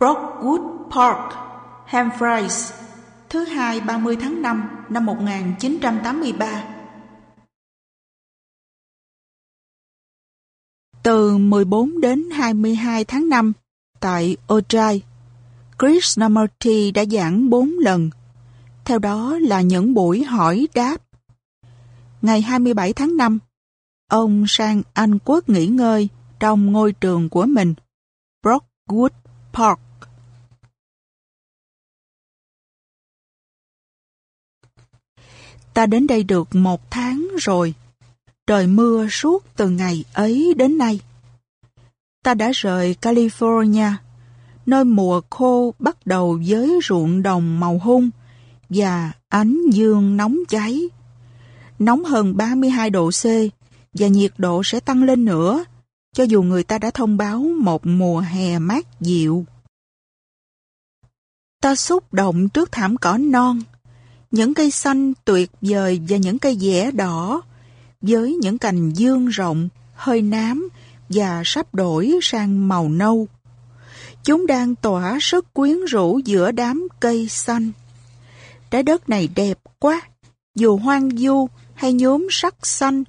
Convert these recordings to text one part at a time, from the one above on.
Brockwood Park, Hamfries, thứ hai 30 tháng 5 năm 1983. Từ 14 đến 22 tháng 5 tại Ojai, Krishnamurti đã giảng 4 lần. Theo đó là những buổi hỏi đáp. Ngày 27 tháng 5, ông sang Anh Quốc nghỉ ngơi trong ngôi trường của mình, Brockwood Park. Ta đến đây được một tháng rồi. Trời mưa suốt từ ngày ấy đến nay. Ta đã rời California, nơi mùa khô bắt đầu với ruộng đồng màu hung và ánh dương nóng cháy. Nóng hơn 32 độ C và nhiệt độ sẽ tăng lên nữa cho dù người ta đã thông báo một mùa hè mát dịu. Ta xúc động trước thảm cỏ non, những cây xanh tuyệt vời và những cây dẻ đỏ, với những cành dương rộng, hơi nám và sắp đổi sang màu nâu. Chúng đang tỏa sức quyến rũ giữa đám cây xanh. Trái đất này đẹp quá, dù hoang vu hay nhóm sắc xanh,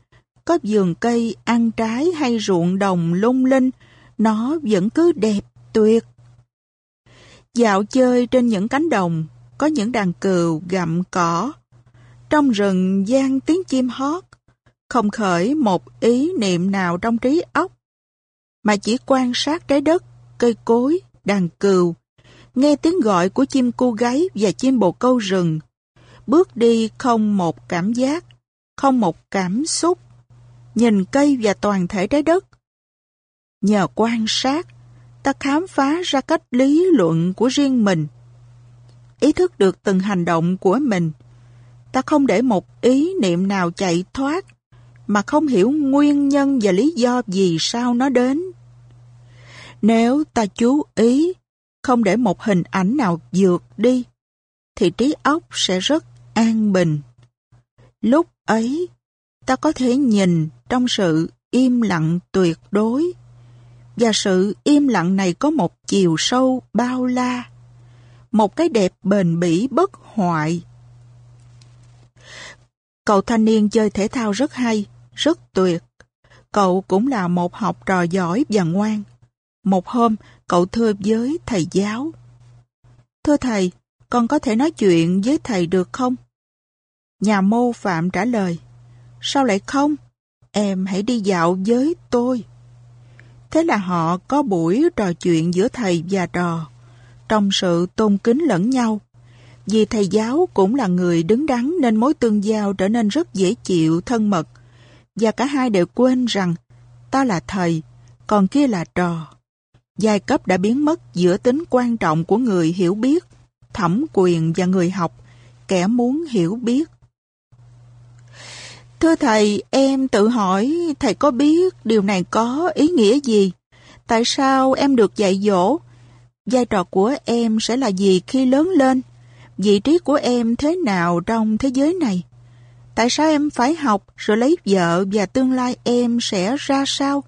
có vườn cây ăn trái hay ruộng đồng lung linh, nó vẫn cứ đẹp tuyệt. Dạo chơi trên những cánh đồng, có những đàn cừu gặm cỏ. Trong rừng gian tiếng chim hót, không khởi một ý niệm nào trong trí óc, mà chỉ quan sát trái đất, cây cối, đàn cừu, nghe tiếng gọi của chim cu gáy và chim bồ câu rừng, bước đi không một cảm giác, không một cảm xúc, nhìn cây và toàn thể trái đất. Nhờ quan sát, ta khám phá ra cách lý luận của riêng mình. Ý thức được từng hành động của mình. Ta không để một ý niệm nào chạy thoát, mà không hiểu nguyên nhân và lý do vì sao nó đến. Nếu ta chú ý, không để một hình ảnh nào vượt đi, thì trí óc sẽ rất an bình. Lúc ấy, ta có thể nhìn trong sự im lặng tuyệt đối. Và sự im lặng này có một chiều sâu bao la, một cái đẹp bền bỉ bất hoại. Cậu thanh niên chơi thể thao rất hay, rất tuyệt. Cậu cũng là một học trò giỏi và ngoan. Một hôm, cậu thưa với thầy giáo. Thưa thầy, con có thể nói chuyện với thầy được không? Nhà mô phạm trả lời. Sao lại không? Em hãy đi dạo với tôi. Thế là họ có buổi trò chuyện giữa thầy và trò, trong sự tôn kính lẫn nhau. Vì thầy giáo cũng là người đứng đắn nên mối tương giao trở nên rất dễ chịu, thân mật. Và cả hai đều quên rằng ta là thầy, còn kia là trò. Giai cấp đã biến mất giữa tính quan trọng của người hiểu biết, thẩm quyền và người học, kẻ muốn hiểu biết. Thưa thầy, em tự hỏi thầy có biết điều này có ý nghĩa gì? Tại sao em được dạy dỗ? Vai trò của em sẽ là gì khi lớn lên? Vị trí của em thế nào trong thế giới này? Tại sao em phải học rồi lấy vợ và tương lai em sẽ ra sao?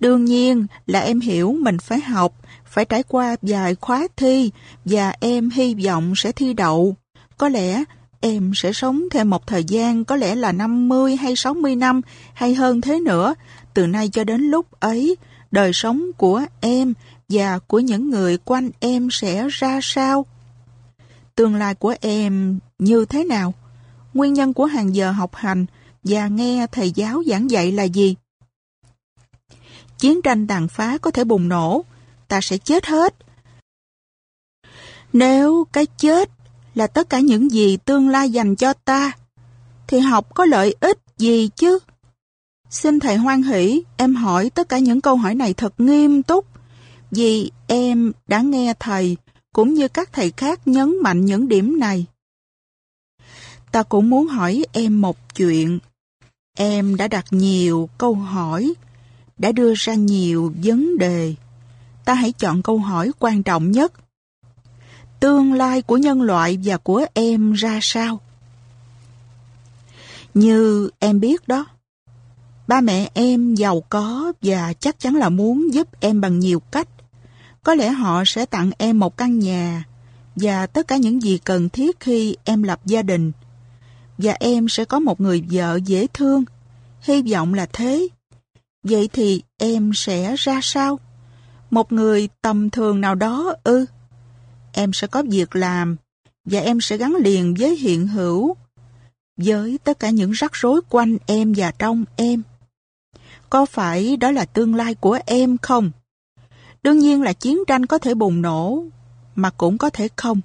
Đương nhiên là em hiểu mình phải học, phải trải qua vài khóa thi và em hy vọng sẽ thi đậu. Có lẽ Em sẽ sống thêm một thời gian có lẽ là 50 hay 60 năm hay hơn thế nữa. Từ nay cho đến lúc ấy, đời sống của em và của những người quanh em sẽ ra sao? Tương lai của em như thế nào? Nguyên nhân của hàng giờ học hành và nghe thầy giáo giảng dạy là gì? Chiến tranh tàn phá có thể bùng nổ, ta sẽ chết hết. Nếu cái chết là tất cả những gì tương lai dành cho ta, thì học có lợi ích gì chứ? Xin thầy hoan hỷ, em hỏi tất cả những câu hỏi này thật nghiêm túc, vì em đã nghe thầy cũng như các thầy khác nhấn mạnh những điểm này. Ta cũng muốn hỏi em một chuyện. Em đã đặt nhiều câu hỏi, đã đưa ra nhiều vấn đề. Ta hãy chọn câu hỏi quan trọng nhất tương lai của nhân loại và của em ra sao. Như em biết đó, ba mẹ em giàu có và chắc chắn là muốn giúp em bằng nhiều cách. Có lẽ họ sẽ tặng em một căn nhà và tất cả những gì cần thiết khi em lập gia đình. Và em sẽ có một người vợ dễ thương. Hy vọng là thế. Vậy thì em sẽ ra sao? Một người tầm thường nào đó ư? Em sẽ có việc làm và em sẽ gắn liền với hiện hữu với tất cả những rắc rối quanh em và trong em. Có phải đó là tương lai của em không? Đương nhiên là chiến tranh có thể bùng nổ, mà cũng có thể không.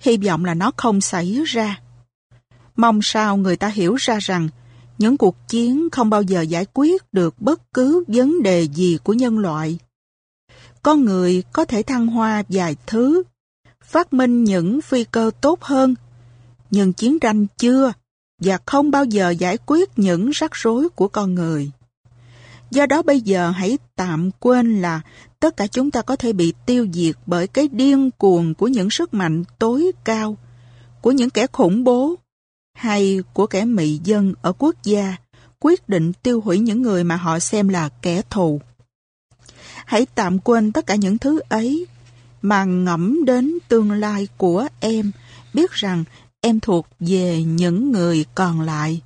Hy vọng là nó không xảy ra. Mong sao người ta hiểu ra rằng những cuộc chiến không bao giờ giải quyết được bất cứ vấn đề gì của nhân loại. Con người có thể thăng hoa vài thứ, phát minh những phi cơ tốt hơn, nhưng chiến tranh chưa và không bao giờ giải quyết những rắc rối của con người. Do đó bây giờ hãy tạm quên là tất cả chúng ta có thể bị tiêu diệt bởi cái điên cuồng của những sức mạnh tối cao, của những kẻ khủng bố, hay của kẻ mị dân ở quốc gia quyết định tiêu hủy những người mà họ xem là kẻ thù. Hãy tạm quên tất cả những thứ ấy mà ngẫm đến tương lai của em, biết rằng em thuộc về những người còn lại.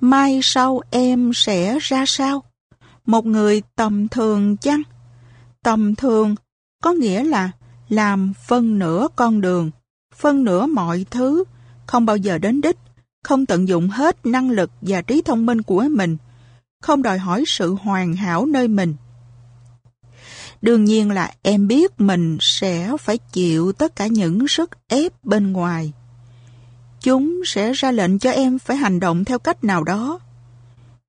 Mai sau em sẽ ra sao? Một người tầm thường chăng? Tầm thường có nghĩa là làm phân nửa con đường, phân nửa mọi thứ, không bao giờ đến đích, không tận dụng hết năng lực và trí thông minh của mình, không đòi hỏi sự hoàn hảo nơi mình. Đương nhiên là em biết mình sẽ phải chịu tất cả những sức ép bên ngoài. Chúng sẽ ra lệnh cho em phải hành động theo cách nào đó.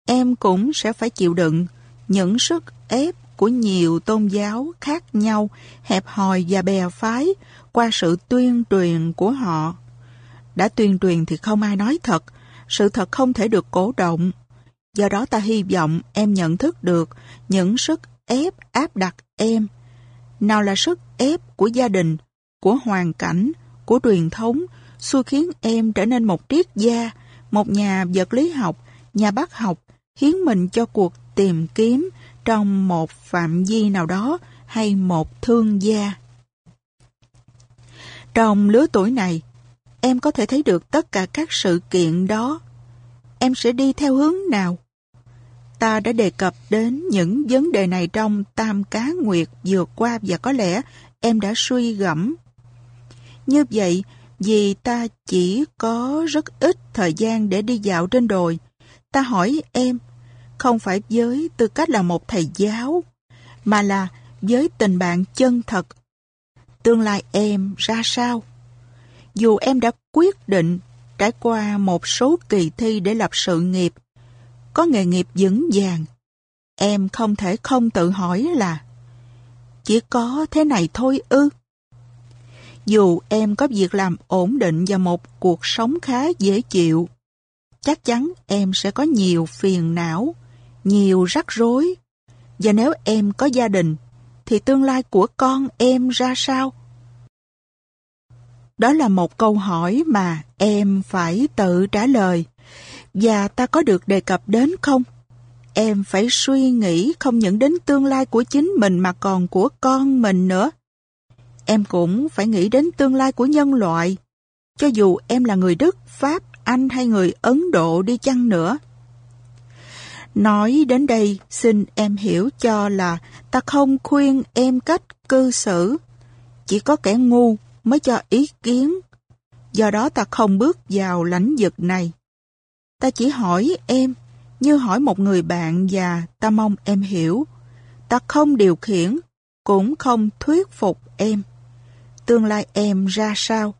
Em cũng sẽ phải chịu đựng những sức ép của nhiều tôn giáo khác nhau, hẹp hòi và bè phái qua sự tuyên truyền của họ. Đã tuyên truyền thì không ai nói thật, sự thật không thể được cổ động. Do đó ta hy vọng em nhận thức được những sức ép áp đặt em. Nào là sức ép của gia đình, của hoàn cảnh, của truyền thống, xui khiến em trở nên một triết gia, một nhà vật lý học, nhà bác học, hiến mình cho cuộc tìm kiếm trong một phạm vi nào đó hay một thương gia. Trong lứa tuổi này, em có thể thấy được tất cả các sự kiện đó. Em sẽ đi theo hướng nào? Ta đã đề cập đến những vấn đề này trong Tam Cá Nguyệt vừa qua và có lẽ em đã suy gẫm. Như vậy, vì ta chỉ có rất ít thời gian để đi dạo trên đồi, ta hỏi em, không phải với tư cách là một thầy giáo, mà là với tình bạn chân thật. Tương lai em ra sao? Dù em đã quyết định trải qua một số kỳ thi để lập sự nghiệp, có nghề nghiệp vững vàng, em không thể không tự hỏi là chỉ có thế này thôi ư? Dù em có việc làm ổn định và một cuộc sống khá dễ chịu, chắc chắn em sẽ có nhiều phiền não, nhiều rắc rối. Và nếu em có gia đình, thì tương lai của con em ra sao? Đó là một câu hỏi mà em phải tự trả lời. Và ta có được đề cập đến không? Em phải suy nghĩ không những đến tương lai của chính mình mà còn của con mình nữa. Em cũng phải nghĩ đến tương lai của nhân loại. Cho dù em là người Đức, Pháp, Anh hay người Ấn Độ đi chăng nữa. Nói đến đây, xin em hiểu cho là ta không khuyên em cách cư xử. Chỉ có kẻ ngu mới cho ý kiến. Do đó ta không bước vào lãnh vực này. Ta chỉ hỏi em, như hỏi một người bạn và ta mong em hiểu. Ta không điều khiển, cũng không thuyết phục em. Tương lai em ra sao?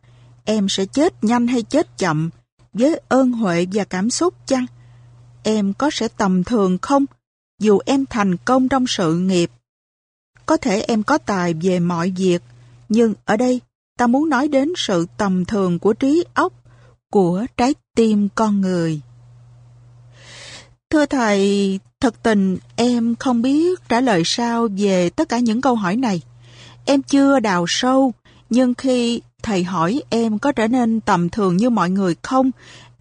Em sẽ chết nhanh hay chết chậm? Với ơn huệ và cảm xúc chăng? Em có sẽ tầm thường không? Dù em thành công trong sự nghiệp. Có thể em có tài về mọi việc, nhưng ở đây ta muốn nói đến sự tầm thường của trí óc, của trái tim con người. Thưa thầy, thật tình em không biết trả lời sao về tất cả những câu hỏi này. Em chưa đào sâu, nhưng khi thầy hỏi em có trở nên tầm thường như mọi người không,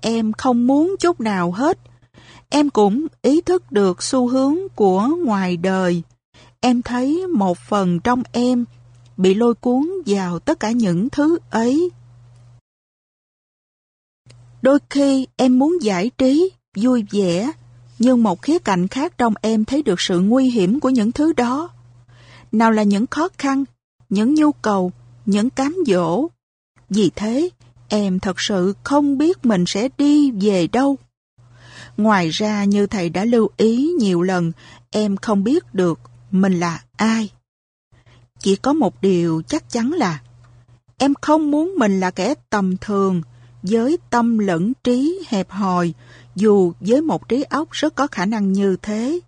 em không muốn chút nào hết. Em cũng ý thức được xu hướng của ngoài đời, em thấy một phần trong em bị lôi cuốn vào tất cả những thứ ấy. Đôi khi em muốn giải trí, vui vẻ, nhưng một khía cạnh khác trong em thấy được sự nguy hiểm của những thứ đó. Nào là những khó khăn, những nhu cầu, những cám dỗ. Vì thế, em thật sự không biết mình sẽ đi về đâu. Ngoài ra như thầy đã lưu ý nhiều lần, em không biết được mình là ai. Chỉ có một điều chắc chắn là em không muốn mình là kẻ tầm thường, với tâm lẫn trí hẹp hòi, dù với một trí óc rất có khả năng như thế.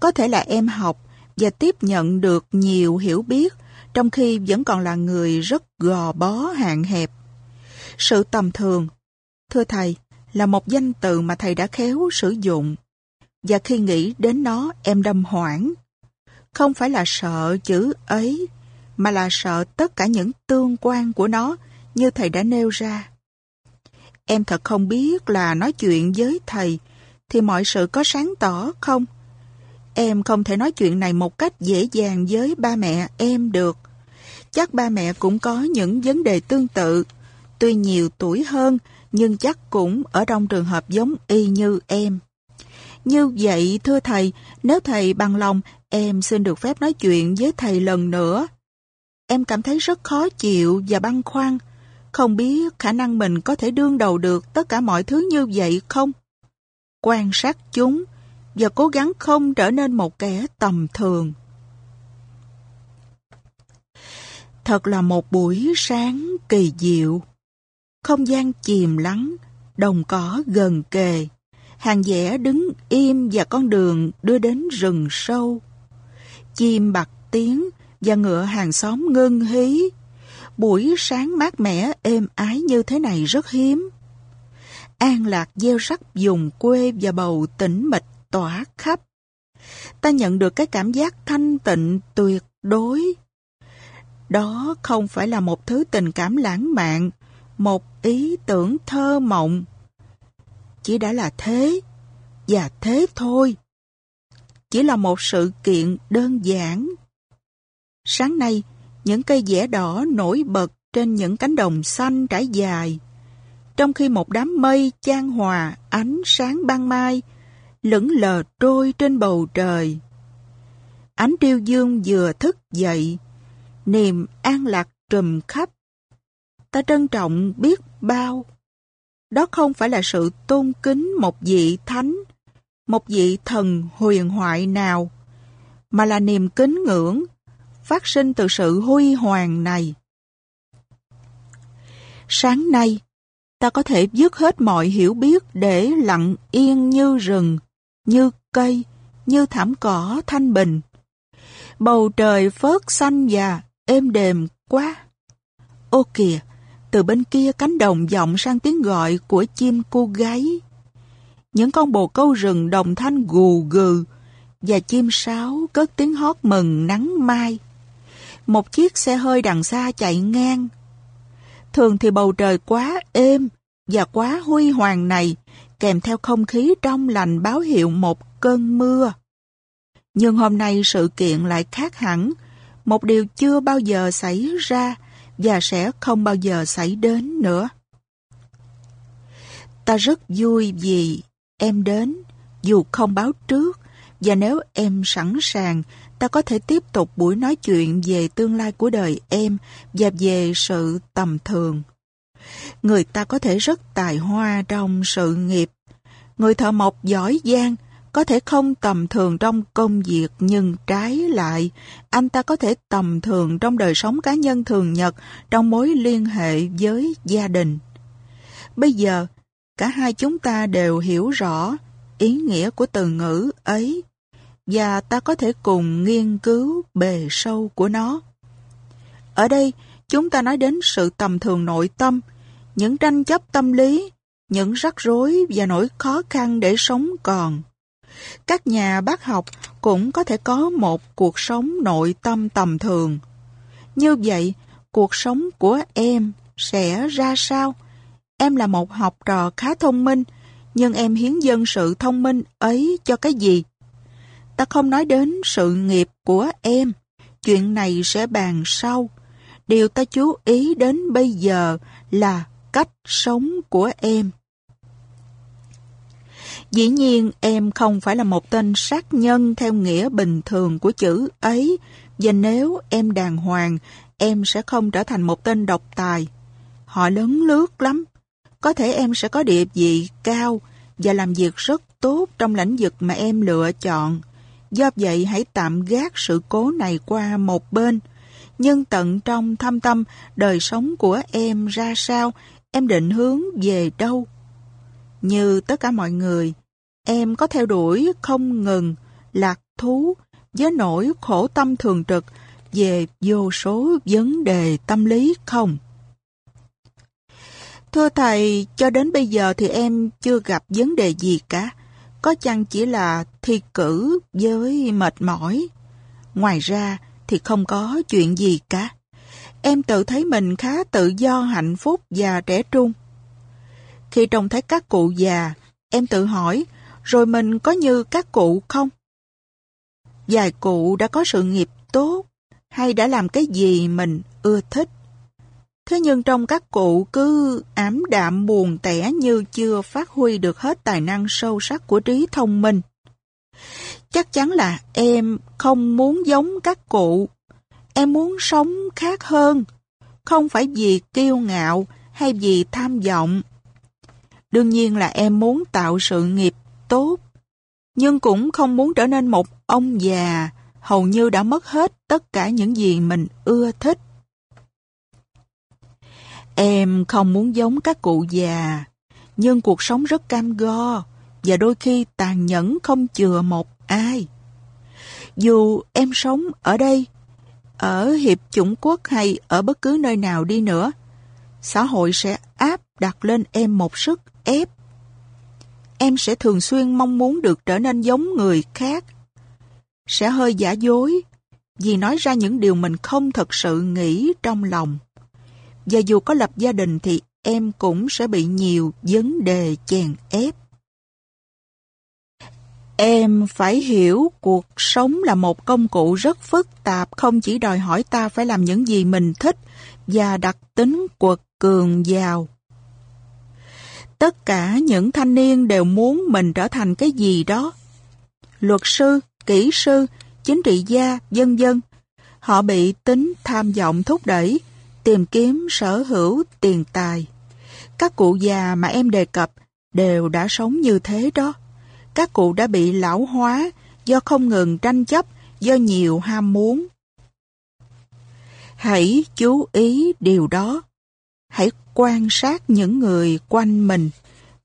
Có thể là em học và tiếp nhận được nhiều hiểu biết, trong khi vẫn còn là người rất gò bó hạn hẹp. Sự tầm thường, thưa thầy, là một danh từ mà thầy đã khéo sử dụng. Và khi nghĩ đến nó, em đâm hoảng. Không phải là sợ chữ ấy, mà là sợ tất cả những tương quan của nó như thầy đã nêu ra. Em thật không biết là nói chuyện với thầy thì mọi sự có sáng tỏ không? Em không thể nói chuyện này một cách dễ dàng với ba mẹ em được. Chắc ba mẹ cũng có những vấn đề tương tự. Tuy nhiều tuổi hơn, nhưng chắc cũng ở trong trường hợp giống y như em. Như vậy, thưa thầy, nếu thầy bằng lòng, em xin được phép nói chuyện với thầy lần nữa. Em cảm thấy rất khó chịu và băn khoăn. Không biết khả năng mình có thể đương đầu được tất cả mọi thứ như vậy không? Quan sát chúng và cố gắng không trở nên một kẻ tầm thường. Thật là một buổi sáng kỳ diệu. Không gian chìm lắng, đồng cỏ gần kề. Hàng vẽ đứng im và con đường đưa đến rừng sâu. Chim bạc tiếng và ngựa hàng xóm ngưng hí buổi sáng mát mẻ êm ái như thế này rất hiếm. An lạc gieo rắc dùng quê và bầu tĩnh mịch tỏa khắp. Ta nhận được cái cảm giác thanh tịnh tuyệt đối. Đó không phải là một thứ tình cảm lãng mạn, một ý tưởng thơ mộng. Chỉ đã là thế, và thế thôi. Chỉ là một sự kiện đơn giản. Sáng nay, những cây dẻ đỏ nổi bật trên những cánh đồng xanh trải dài. Trong khi một đám mây chan hòa ánh sáng ban mai lững lờ trôi trên bầu trời. Ánh triêu dương vừa thức dậy, niềm an lạc trùm khắp. Ta trân trọng biết bao. Đó không phải là sự tôn kính một vị thánh, một vị thần huyền thoại nào, mà là niềm kính ngưỡng phát sinh từ sự huy hoàng này. Sáng nay, ta có thể dứt hết mọi hiểu biết để lặng yên như rừng, như cây, như thảm cỏ thanh bình. Bầu trời phớt xanh và êm đềm quá. Ô kìa, từ bên kia cánh đồng vọng sang tiếng gọi của chim cô gáy. Những con bồ câu rừng đồng thanh gù gừ và chim sáo cất tiếng hót mừng nắng mai một chiếc xe hơi đằng xa chạy ngang. Thường thì bầu trời quá êm và quá huy hoàng này, kèm theo không khí trong lành báo hiệu một cơn mưa. Nhưng hôm nay sự kiện lại khác hẳn, một điều chưa bao giờ xảy ra và sẽ không bao giờ xảy đến nữa. Ta rất vui vì em đến, dù không báo trước, và nếu em sẵn sàng ta có thể tiếp tục buổi nói chuyện về tương lai của đời em và về sự tầm thường. Người ta có thể rất tài hoa trong sự nghiệp. Người thợ mộc giỏi giang có thể không tầm thường trong công việc nhưng trái lại, anh ta có thể tầm thường trong đời sống cá nhân thường nhật trong mối liên hệ với gia đình. Bây giờ, cả hai chúng ta đều hiểu rõ ý nghĩa của từ ngữ ấy và ta có thể cùng nghiên cứu bề sâu của nó. Ở đây, chúng ta nói đến sự tầm thường nội tâm, những tranh chấp tâm lý, những rắc rối và nỗi khó khăn để sống còn. Các nhà bác học cũng có thể có một cuộc sống nội tâm tầm thường. Như vậy, cuộc sống của em sẽ ra sao? Em là một học trò khá thông minh, nhưng em hiến dân sự thông minh ấy cho cái gì? Ta không nói đến sự nghiệp của em. Chuyện này sẽ bàn sau. Điều ta chú ý đến bây giờ là cách sống của em. Dĩ nhiên em không phải là một tên sát nhân theo nghĩa bình thường của chữ ấy, và nếu em đàng hoàng, em sẽ không trở thành một tên độc tài. Họ lớn lướt lắm. Có thể em sẽ có địa vị cao và làm việc rất tốt trong lĩnh vực mà em lựa chọn. Do vậy hãy tạm gác sự cố này qua một bên. Nhưng tận trong thâm tâm, đời sống của em ra sao, em định hướng về đâu? Như tất cả mọi người, em có theo đuổi không ngừng, lạc thú, với nỗi khổ tâm thường trực về vô số vấn đề tâm lý không? Thưa thầy, cho đến bây giờ thì em chưa gặp vấn đề gì cả. Có chăng chỉ là thi cử với mệt mỏi. Ngoài ra thì không có chuyện gì cả. Em tự thấy mình khá tự do, hạnh phúc và trẻ trung. Khi trông thấy các cụ già, em tự hỏi, rồi mình có như các cụ không? Vài cụ đã có sự nghiệp tốt, hay đã làm cái gì mình ưa thích. Thế nhưng trong các cụ cứ ám đạm buồn tẻ như chưa phát huy được hết tài năng sâu sắc của trí thông minh. Chắc chắn là em không muốn giống các cụ. Em muốn sống khác hơn, không phải vì kiêu ngạo hay vì tham vọng. Đương nhiên là em muốn tạo sự nghiệp tốt, nhưng cũng không muốn trở nên một ông già hầu như đã mất hết tất cả những gì mình ưa thích. Em không muốn giống các cụ già, nhưng cuộc sống rất cam go và đôi khi tàn nhẫn không chừa một ai. Dù em sống ở đây, ở Hiệp chủng quốc hay ở bất cứ nơi nào đi nữa, xã hội sẽ áp đặt lên em một sức ép. Em sẽ thường xuyên mong muốn được trở nên giống người khác. Sẽ hơi giả dối vì nói ra những điều mình không thật sự nghĩ trong lòng. Và dù có lập gia đình thì em cũng sẽ bị nhiều vấn đề chèn ép. Em phải hiểu cuộc sống là một công cụ rất phức tạp, không chỉ đòi hỏi ta phải làm những gì mình thích và đặc tính quật cường giàu. Tất cả những thanh niên đều muốn mình trở thành cái gì đó. Luật sư, kỹ sư, chính trị gia, dân dân. Họ bị tính tham vọng thúc đẩy, tìm kiếm sở hữu tiền tài. Các cụ già mà em đề cập đều đã sống như thế đó. Các cụ đã bị lão hóa do không ngừng tranh chấp, do nhiều ham muốn. Hãy chú ý điều đó. Hãy quan sát những người quanh mình.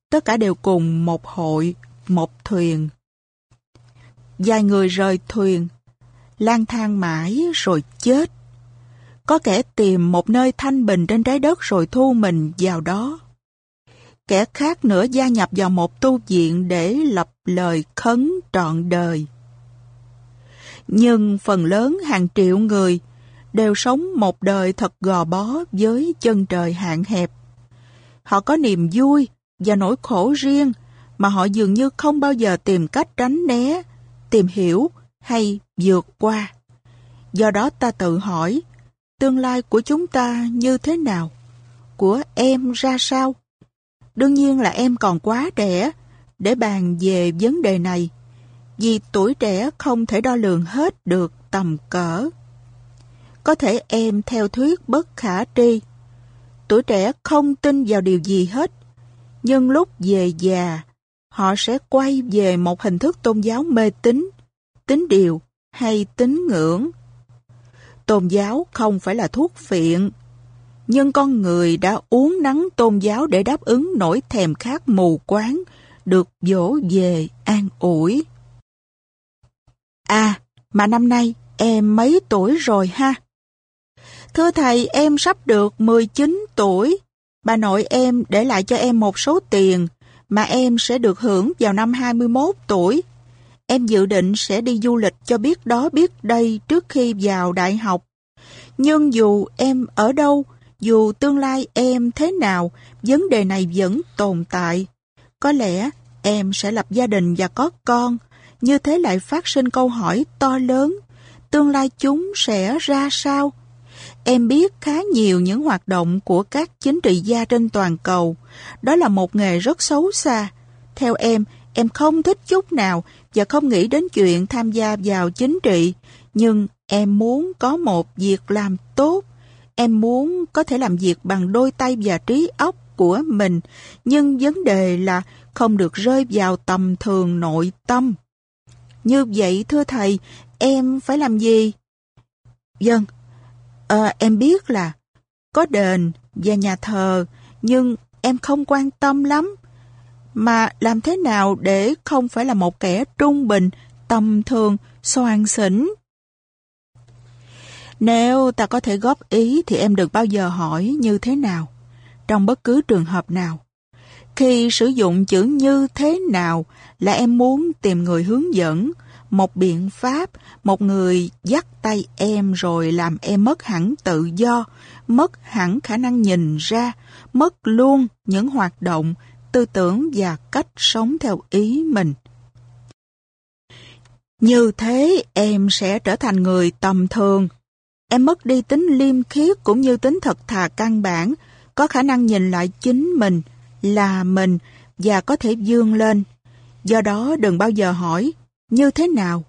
Tất cả đều cùng một hội, một thuyền. Vài người rời thuyền, lang thang mãi rồi chết. Có kẻ tìm một nơi thanh bình trên trái đất rồi thu mình vào đó. Kẻ khác nữa gia nhập vào một tu viện để lập lời khấn trọn đời. Nhưng phần lớn hàng triệu người đều sống một đời thật gò bó với chân trời hạn hẹp. Họ có niềm vui và nỗi khổ riêng mà họ dường như không bao giờ tìm cách tránh né, tìm hiểu hay vượt qua. Do đó ta tự hỏi, tương lai của chúng ta như thế nào? Của em ra sao? Đương nhiên là em còn quá trẻ để bàn về vấn đề này, vì tuổi trẻ không thể đo lường hết được tầm cỡ. Có thể em theo thuyết bất khả tri. Tuổi trẻ không tin vào điều gì hết, nhưng lúc về già, họ sẽ quay về một hình thức tôn giáo mê tín, tín điều hay tín ngưỡng. Tôn giáo không phải là thuốc phiện, nhưng con người đã uống nắng tôn giáo để đáp ứng nỗi thèm khát mù quáng, được dỗ về an ủi. À, mà năm nay em mấy tuổi rồi ha? Thưa thầy, em sắp được 19 tuổi. Bà nội em để lại cho em một số tiền mà em sẽ được hưởng vào năm 21 tuổi. Em dự định sẽ đi du lịch cho biết đó biết đây trước khi vào đại học. Nhưng dù em ở đâu, dù tương lai em thế nào, vấn đề này vẫn tồn tại. Có lẽ em sẽ lập gia đình và có con, như thế lại phát sinh câu hỏi to lớn. Tương lai chúng sẽ ra sao? Em biết khá nhiều những hoạt động của các chính trị gia trên toàn cầu. Đó là một nghề rất xấu xa. Theo em, em không thích chút nào và không nghĩ đến chuyện tham gia vào chính trị. Nhưng em muốn có một việc làm tốt. Em muốn có thể làm việc bằng đôi tay và trí óc của mình. Nhưng vấn đề là không được rơi vào tầm thường nội tâm. Như vậy thưa thầy, em phải làm gì? Vâng, à, em biết là có đền và nhà thờ, nhưng em không quan tâm lắm. Mà làm thế nào để không phải là một kẻ trung bình, tầm thường, soan xỉn? Nếu ta có thể góp ý thì em được bao giờ hỏi như thế nào, trong bất cứ trường hợp nào. Khi sử dụng chữ như thế nào là em muốn tìm người hướng dẫn, một biện pháp, một người dắt tay em rồi làm em mất hẳn tự do, mất hẳn khả năng nhìn ra, mất luôn những hoạt động, tư tưởng và cách sống theo ý mình. Như thế em sẽ trở thành người tầm thường. Em mất đi tính liêm khiết cũng như tính thật thà căn bản, có khả năng nhìn lại chính mình, là mình và có thể dương lên. Do đó đừng bao giờ hỏi như thế nào.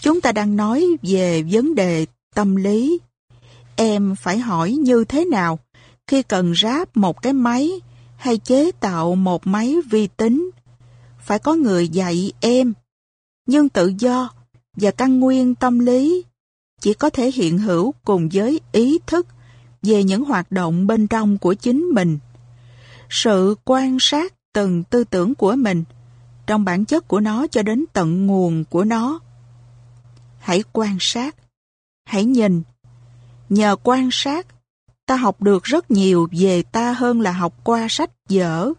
Chúng ta đang nói về vấn đề tâm lý. Em phải hỏi như thế nào khi cần ráp một cái máy hay chế tạo một máy vi tính. Phải có người dạy em. Nhưng tự do và căn nguyên tâm lý chỉ có thể hiện hữu cùng với ý thức về những hoạt động bên trong của chính mình sự quan sát từng tư tưởng của mình trong bản chất của nó cho đến tận nguồn của nó. Hãy quan sát, hãy nhìn. Nhờ quan sát, ta học được rất nhiều về ta hơn là học qua sách vở,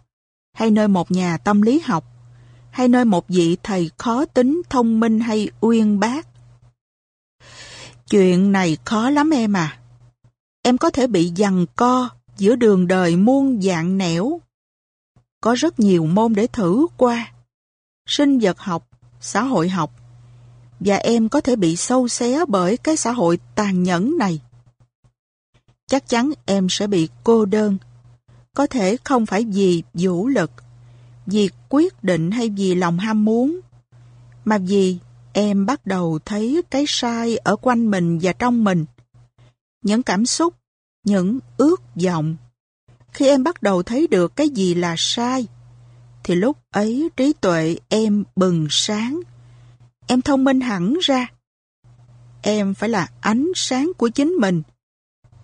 hay nơi một nhà tâm lý học, hay nơi một vị thầy khó tính, thông minh hay uyên bác. Chuyện này khó lắm em à. Em có thể bị giằng co giữa đường đời muôn dạng nẻo. Có rất nhiều môn để thử qua. Sinh vật học, xã hội học. Và em có thể bị sâu xé bởi cái xã hội tàn nhẫn này. Chắc chắn em sẽ bị cô đơn. Có thể không phải vì vũ lực, vì quyết định hay vì lòng ham muốn, mà vì em bắt đầu thấy cái sai ở quanh mình và trong mình. Những cảm xúc những ước vọng. Khi em bắt đầu thấy được cái gì là sai, thì lúc ấy trí tuệ em bừng sáng. Em thông minh hẳn ra. Em phải là ánh sáng của chính mình.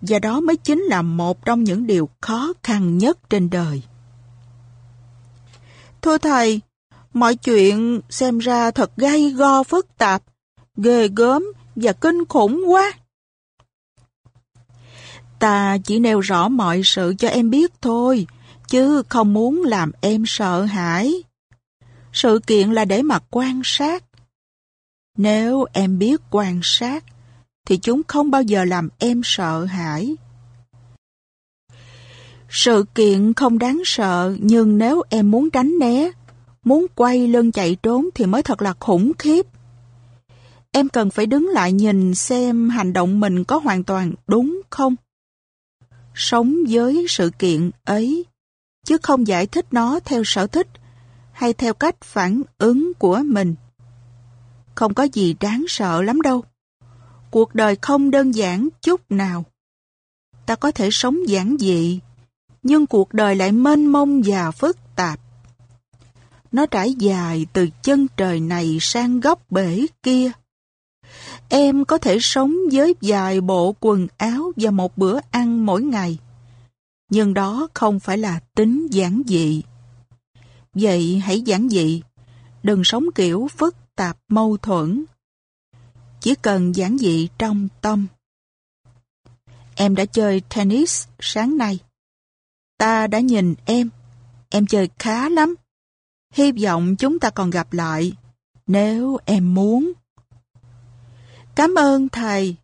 Và đó mới chính là một trong những điều khó khăn nhất trên đời. Thưa thầy, mọi chuyện xem ra thật gay go phức tạp, ghê gớm và kinh khủng quá. Ta chỉ nêu rõ mọi sự cho em biết thôi, chứ không muốn làm em sợ hãi. Sự kiện là để mà quan sát. Nếu em biết quan sát, thì chúng không bao giờ làm em sợ hãi. Sự kiện không đáng sợ, nhưng nếu em muốn tránh né, muốn quay lưng chạy trốn thì mới thật là khủng khiếp. Em cần phải đứng lại nhìn xem hành động mình có hoàn toàn đúng không sống với sự kiện ấy, chứ không giải thích nó theo sở thích hay theo cách phản ứng của mình. Không có gì đáng sợ lắm đâu. Cuộc đời không đơn giản chút nào. Ta có thể sống giản dị, nhưng cuộc đời lại mênh mông và phức tạp. Nó trải dài từ chân trời này sang góc bể kia. Em có thể sống với vài bộ quần áo và một bữa ăn mỗi ngày. Nhưng đó không phải là tính giản dị. Vậy hãy giản dị, đừng sống kiểu phức tạp mâu thuẫn. Chỉ cần giản dị trong tâm. Em đã chơi tennis sáng nay. Ta đã nhìn em. Em chơi khá lắm. Hy vọng chúng ta còn gặp lại. Nếu em muốn. Cảm ơn thầy.